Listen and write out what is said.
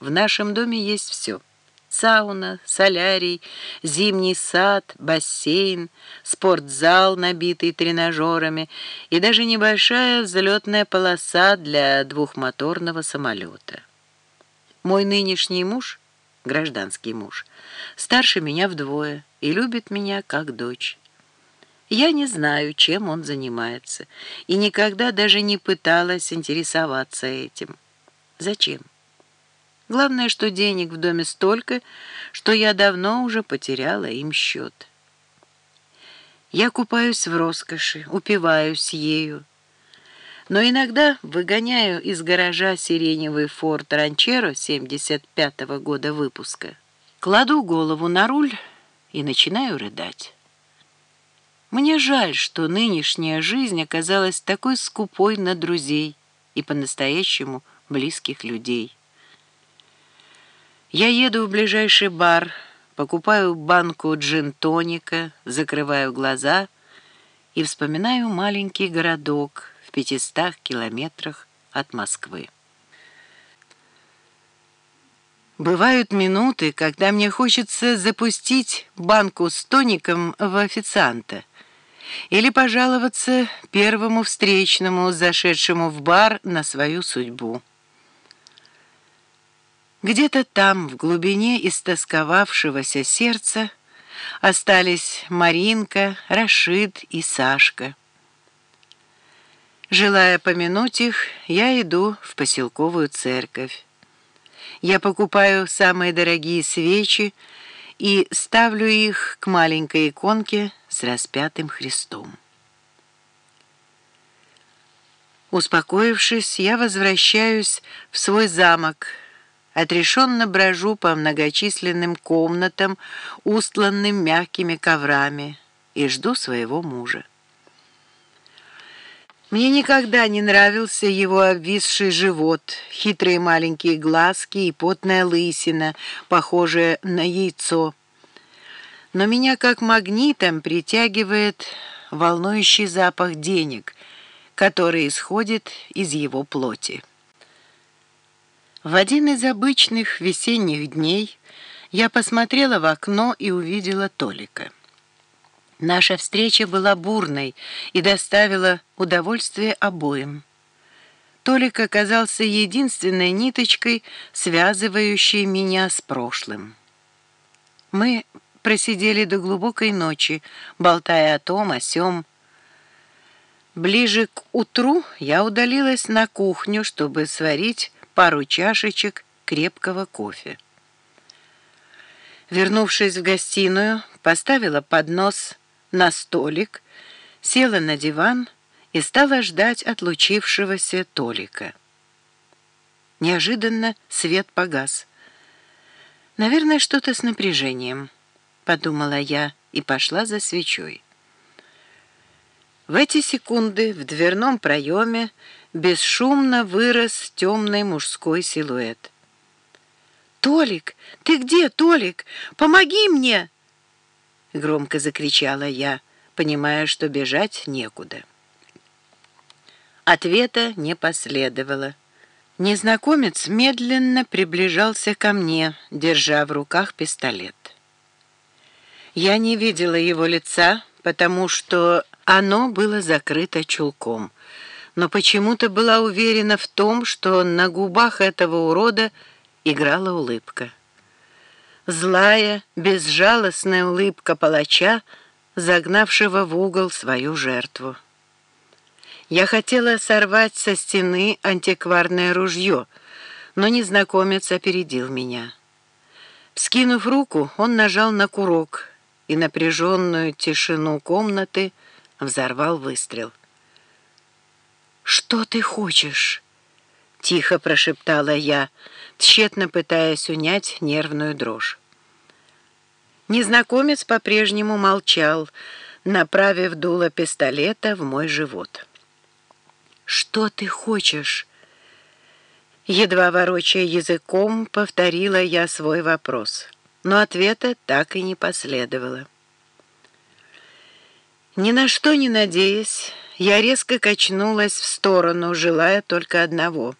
В нашем доме есть все. Сауна, солярий, зимний сад, бассейн, спортзал, набитый тренажерами, и даже небольшая взлетная полоса для двухмоторного самолета. Мой нынешний муж, гражданский муж, старше меня вдвое и любит меня как дочь. Я не знаю, чем он занимается, и никогда даже не пыталась интересоваться этим. Зачем? Главное, что денег в доме столько, что я давно уже потеряла им счет. Я купаюсь в роскоши, упиваюсь ею, но иногда выгоняю из гаража сиреневый форт Ранчеро 75-го года выпуска, кладу голову на руль и начинаю рыдать. Мне жаль, что нынешняя жизнь оказалась такой скупой на друзей и по-настоящему близких людей. Я еду в ближайший бар, покупаю банку джин-тоника, закрываю глаза и вспоминаю маленький городок в пятистах километрах от Москвы. Бывают минуты, когда мне хочется запустить банку с тоником в официанта или пожаловаться первому встречному, зашедшему в бар на свою судьбу. Где-то там, в глубине истосковавшегося сердца, остались Маринка, Рашид и Сашка. Желая помянуть их, я иду в поселковую церковь. Я покупаю самые дорогие свечи и ставлю их к маленькой иконке с распятым Христом. Успокоившись, я возвращаюсь в свой замок, отрешенно брожу по многочисленным комнатам, устланным мягкими коврами, и жду своего мужа. Мне никогда не нравился его обвисший живот, хитрые маленькие глазки и потная лысина, похожая на яйцо. Но меня как магнитом притягивает волнующий запах денег, который исходит из его плоти. В один из обычных весенних дней я посмотрела в окно и увидела Толика. Наша встреча была бурной и доставила удовольствие обоим. Толик оказался единственной ниточкой, связывающей меня с прошлым. Мы просидели до глубокой ночи, болтая о том, о сём. Ближе к утру я удалилась на кухню, чтобы сварить пару чашечек крепкого кофе. Вернувшись в гостиную, поставила поднос на столик, села на диван и стала ждать отлучившегося Толика. Неожиданно свет погас. «Наверное, что-то с напряжением», — подумала я и пошла за свечой. В эти секунды в дверном проеме бесшумно вырос темный мужской силуэт. «Толик, ты где, Толик? Помоги мне!» Громко закричала я, понимая, что бежать некуда. Ответа не последовало. Незнакомец медленно приближался ко мне, держа в руках пистолет. Я не видела его лица, потому что оно было закрыто чулком, но почему-то была уверена в том, что на губах этого урода играла улыбка. Злая, безжалостная улыбка палача, загнавшего в угол свою жертву. Я хотела сорвать со стены антикварное ружье, но незнакомец опередил меня. Скинув руку, он нажал на курок, и напряженную тишину комнаты взорвал выстрел. «Что ты хочешь?» — тихо прошептала я, тщетно пытаясь унять нервную дрожь. Незнакомец по-прежнему молчал, направив дуло пистолета в мой живот. «Что ты хочешь?» Едва ворочая языком, повторила я свой вопрос, но ответа так и не последовало. Ни на что не надеясь, я резко качнулась в сторону, желая только одного